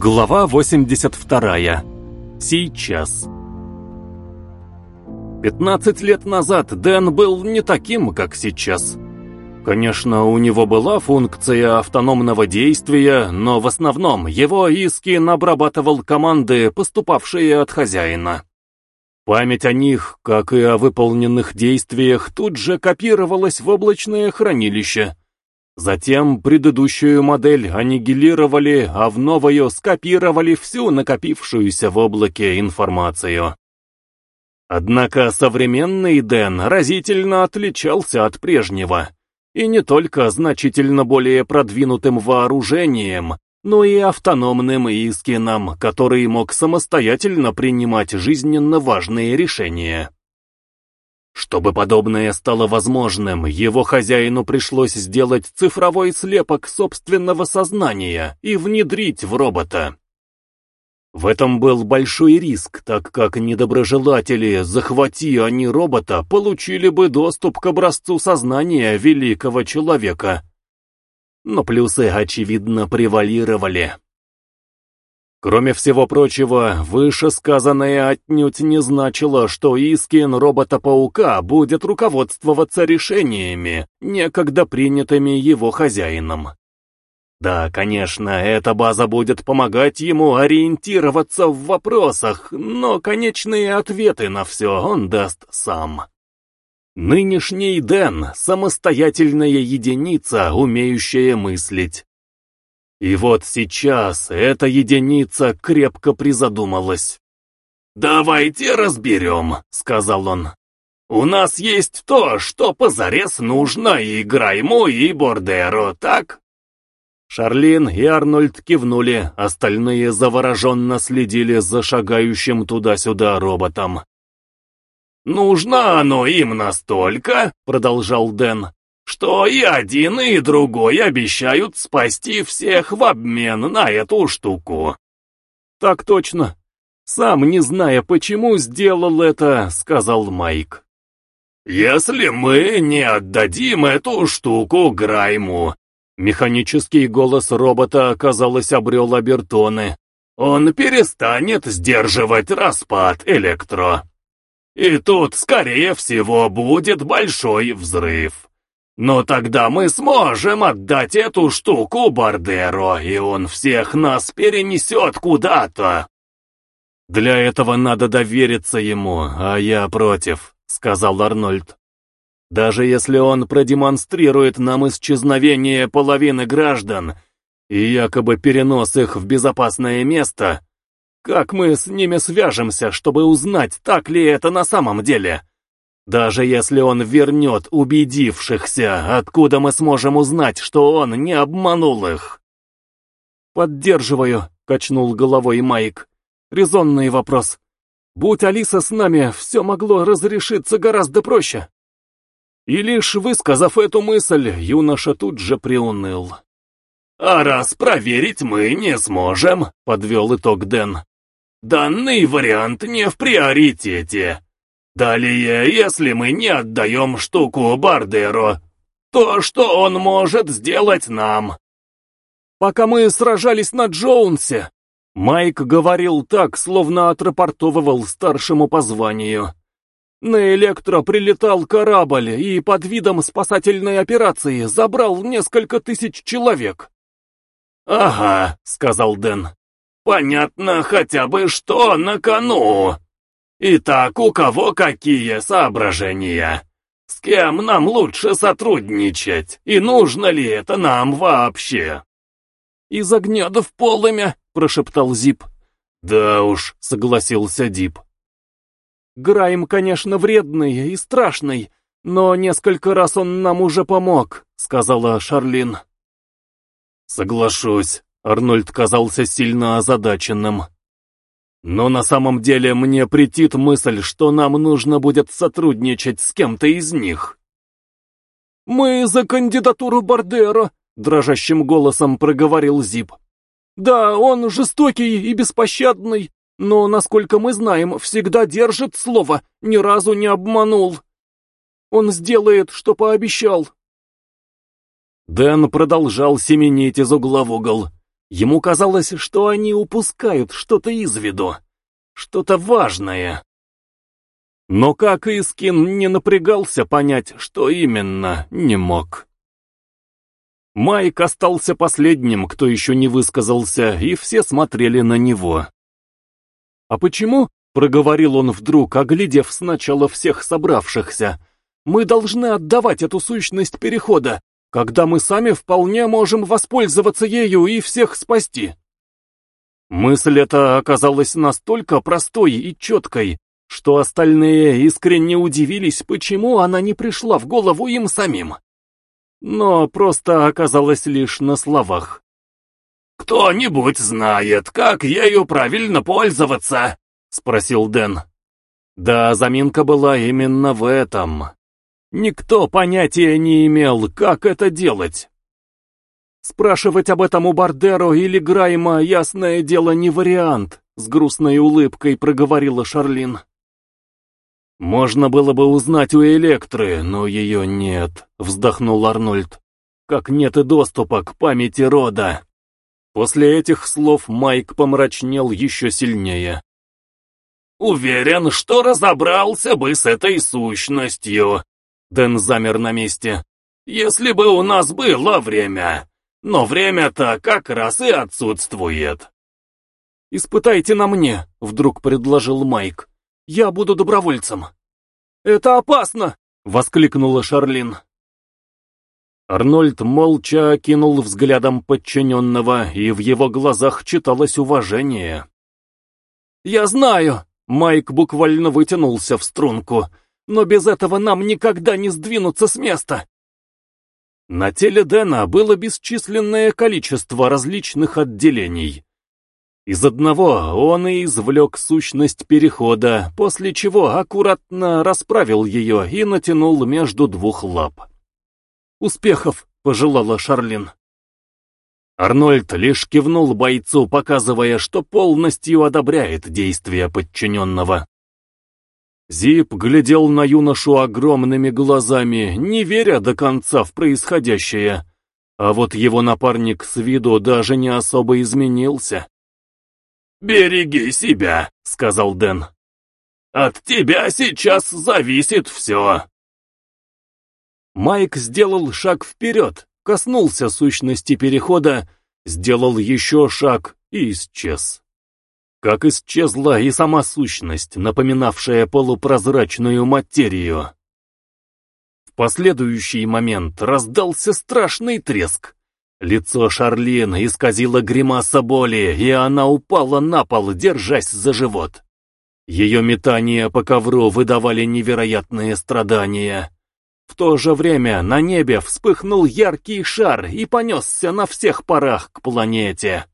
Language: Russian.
Глава 82. Сейчас. 15 лет назад Дэн был не таким, как сейчас. Конечно, у него была функция автономного действия, но в основном его Искин обрабатывал команды, поступавшие от хозяина. Память о них, как и о выполненных действиях, тут же копировалась в облачное хранилище. Затем предыдущую модель аннигилировали, а в новую скопировали всю накопившуюся в облаке информацию. Однако современный Дэн разительно отличался от прежнего, и не только значительно более продвинутым вооружением, но и автономным Искином, который мог самостоятельно принимать жизненно важные решения. Чтобы подобное стало возможным, его хозяину пришлось сделать цифровой слепок собственного сознания и внедрить в робота. В этом был большой риск, так как недоброжелатели, захвати они робота, получили бы доступ к образцу сознания великого человека. Но плюсы, очевидно, превалировали. Кроме всего прочего, вышесказанное отнюдь не значило, что Искин робота-паука будет руководствоваться решениями, некогда принятыми его хозяином. Да, конечно, эта база будет помогать ему ориентироваться в вопросах, но конечные ответы на все он даст сам. Нынешний Дэн — самостоятельная единица, умеющая мыслить. И вот сейчас эта единица крепко призадумалась. «Давайте разберем», — сказал он. «У нас есть то, что позарез нужно и Грайму, и Бордеру, так?» Шарлин и Арнольд кивнули, остальные завороженно следили за шагающим туда-сюда роботом. «Нужно оно им настолько», — продолжал Дэн, что и один, и другой обещают спасти всех в обмен на эту штуку. Так точно. Сам, не зная почему, сделал это, сказал Майк. Если мы не отдадим эту штуку Грайму, механический голос робота, казалось, обрел обертоны, он перестанет сдерживать распад электро. И тут, скорее всего, будет большой взрыв. Но тогда мы сможем отдать эту штуку Бардеро, и он всех нас перенесет куда-то. Для этого надо довериться ему, а я против, сказал Арнольд. Даже если он продемонстрирует нам исчезновение половины граждан и якобы перенос их в безопасное место, как мы с ними свяжемся, чтобы узнать, так ли это на самом деле? Даже если он вернет убедившихся, откуда мы сможем узнать, что он не обманул их? «Поддерживаю», — качнул головой Майк. «Резонный вопрос. Будь Алиса с нами, все могло разрешиться гораздо проще». И лишь высказав эту мысль, юноша тут же приуныл. «А раз проверить мы не сможем», — подвел итог Дэн. «Данный вариант не в приоритете. Далее, если мы не отдаем штуку Бардеро, то что он может сделать нам? Пока мы сражались на Джоунсе, Майк говорил так, словно отрапортовывал старшему по званию. На Электро прилетал корабль и под видом спасательной операции забрал несколько тысяч человек. «Ага», — сказал Дэн. «Понятно хотя бы, что на кону». Итак, у кого какие соображения? С кем нам лучше сотрудничать? И нужно ли это нам вообще? Из огня да в полымя, прошептал Зип. Да уж, согласился Дип. Грайм, конечно, вредный и страшный, но несколько раз он нам уже помог, сказала Шарлин. Соглашусь, Арнольд казался сильно озадаченным. Но на самом деле мне претит мысль, что нам нужно будет сотрудничать с кем-то из них. «Мы за кандидатуру Бардера», — дрожащим голосом проговорил Зип. «Да, он жестокий и беспощадный, но, насколько мы знаем, всегда держит слово, ни разу не обманул. Он сделает, что пообещал». Дэн продолжал семенить из угла в угол. Ему казалось, что они упускают что-то из виду, что-то важное. Но как Искин не напрягался понять, что именно, не мог. Майк остался последним, кто еще не высказался, и все смотрели на него. «А почему?» — проговорил он вдруг, оглядев сначала всех собравшихся. «Мы должны отдавать эту сущность перехода, когда мы сами вполне можем воспользоваться ею и всех спасти». Мысль эта оказалась настолько простой и четкой, что остальные искренне удивились, почему она не пришла в голову им самим. Но просто оказалась лишь на словах. «Кто-нибудь знает, как ею правильно пользоваться?» — спросил Дэн. Да, заминка была именно в этом. Никто понятия не имел, как это делать. Спрашивать об этом у Бардеро или Грайма, ясное дело, не вариант, с грустной улыбкой проговорила Шарлин. Можно было бы узнать у Электры, но ее нет, вздохнул Арнольд. Как нет и доступа к памяти рода. После этих слов Майк помрачнел еще сильнее. «Уверен, что разобрался бы с этой сущностью», Дэн замер на месте. «Если бы у нас было время. Но время-то как раз и отсутствует». «Испытайте на мне», — вдруг предложил Майк. «Я буду добровольцем». «Это опасно!» — воскликнула Шарлин. Арнольд молча окинул взглядом подчиненного, и в его глазах читалось уважение. «Я знаю!» — Майк буквально вытянулся в струнку — но без этого нам никогда не сдвинуться с места. На теле Дэна было бесчисленное количество различных отделений. Из одного он и извлек сущность перехода, после чего аккуратно расправил ее и натянул между двух лап. «Успехов!» — пожелала Шарлин. Арнольд лишь кивнул бойцу, показывая, что полностью одобряет действия подчиненного. Зип глядел на юношу огромными глазами, не веря до конца в происходящее. А вот его напарник с виду даже не особо изменился. «Береги себя», — сказал Дэн. «От тебя сейчас зависит все». Майк сделал шаг вперед, коснулся сущности перехода, сделал еще шаг и исчез. Как исчезла и сама сущность, напоминавшая полупрозрачную материю. В последующий момент раздался страшный треск. Лицо Шарлин исказило гримаса боли, и она упала на пол, держась за живот. Ее метания по ковру выдавали невероятные страдания. В то же время на небе вспыхнул яркий шар и понесся на всех парах к планете.